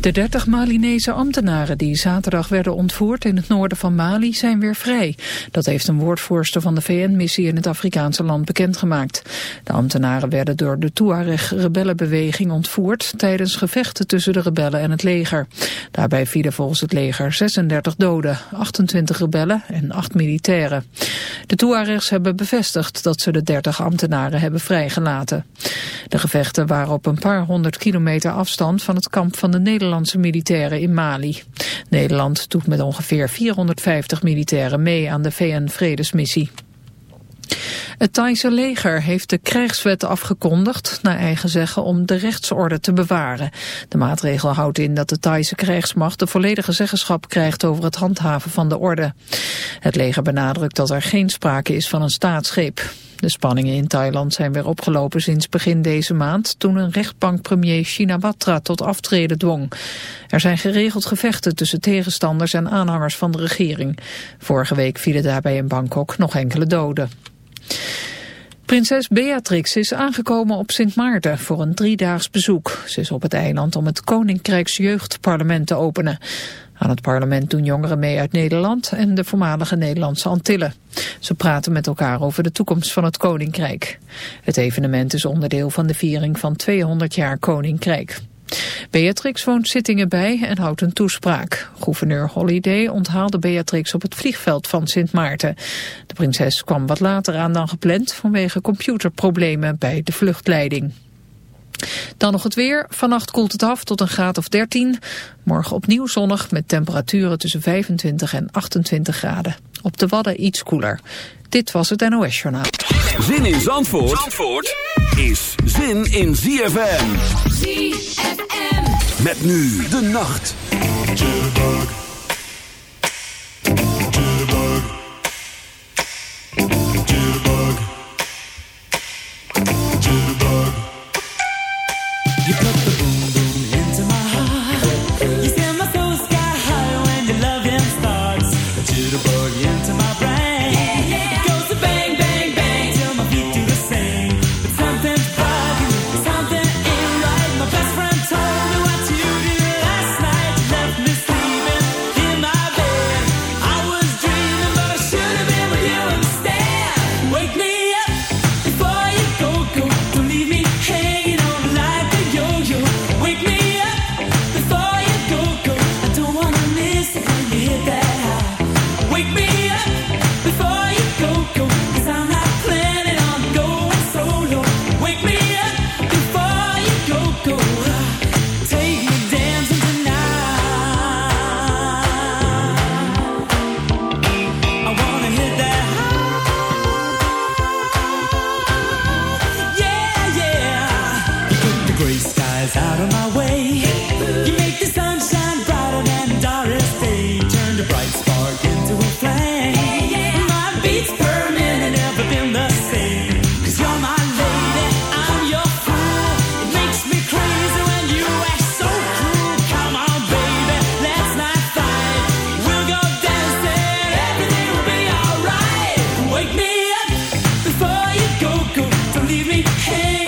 De 30 Malinese ambtenaren die zaterdag werden ontvoerd in het noorden van Mali zijn weer vrij. Dat heeft een woordvoerster van de VN-missie in het Afrikaanse land bekendgemaakt. De ambtenaren werden door de Tuareg-rebellenbeweging ontvoerd tijdens gevechten tussen de rebellen en het leger. Daarbij vielen volgens het leger 36 doden, 28 rebellen en 8 militairen. De Tuaregs hebben bevestigd dat ze de 30 ambtenaren hebben vrijgelaten. De gevechten waren op een paar honderd kilometer afstand van het kamp van de Nederlandse militairen in Mali. Nederland doet met ongeveer 450 militairen mee aan de VN-vredesmissie. Het Thaise leger heeft de krijgswet afgekondigd, naar eigen zeggen, om de rechtsorde te bewaren. De maatregel houdt in dat de Thaise krijgsmacht de volledige zeggenschap krijgt over het handhaven van de orde. Het leger benadrukt dat er geen sprake is van een staatsgreep. De spanningen in Thailand zijn weer opgelopen sinds begin deze maand... toen een rechtbankpremier Shinawatra tot aftreden dwong. Er zijn geregeld gevechten tussen tegenstanders en aanhangers van de regering. Vorige week vielen daarbij in Bangkok nog enkele doden. Prinses Beatrix is aangekomen op Sint Maarten voor een driedaags bezoek. Ze is op het eiland om het Koninkrijks Jeugdparlement te openen. Aan het parlement doen jongeren mee uit Nederland en de voormalige Nederlandse Antillen. Ze praten met elkaar over de toekomst van het Koninkrijk. Het evenement is onderdeel van de viering van 200 jaar Koninkrijk. Beatrix woont zittingen bij en houdt een toespraak. Gouverneur Holiday onthaalde Beatrix op het vliegveld van Sint Maarten. De prinses kwam wat later aan dan gepland vanwege computerproblemen bij de vluchtleiding. Dan nog het weer. Vannacht koelt het af tot een graad of 13. Morgen opnieuw zonnig met temperaturen tussen 25 en 28 graden. Op de Wadden iets koeler. Dit was het NOS Journaal. Zin in Zandvoort, Zandvoort is zin in ZFM. ZFM. Met nu de nacht. Hey.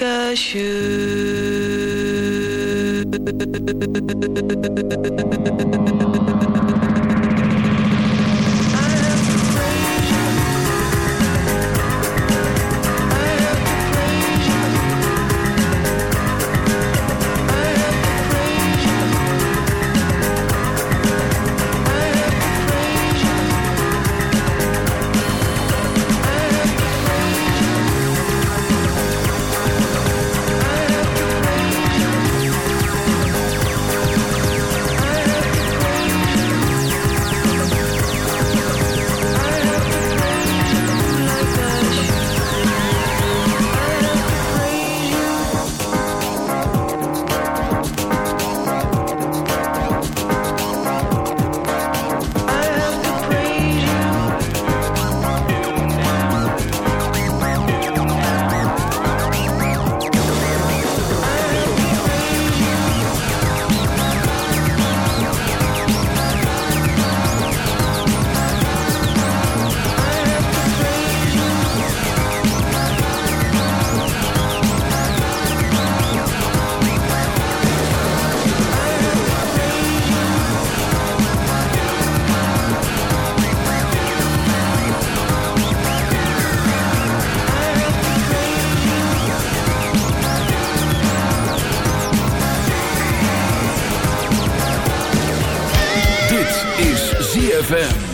like a shoe. ZFM.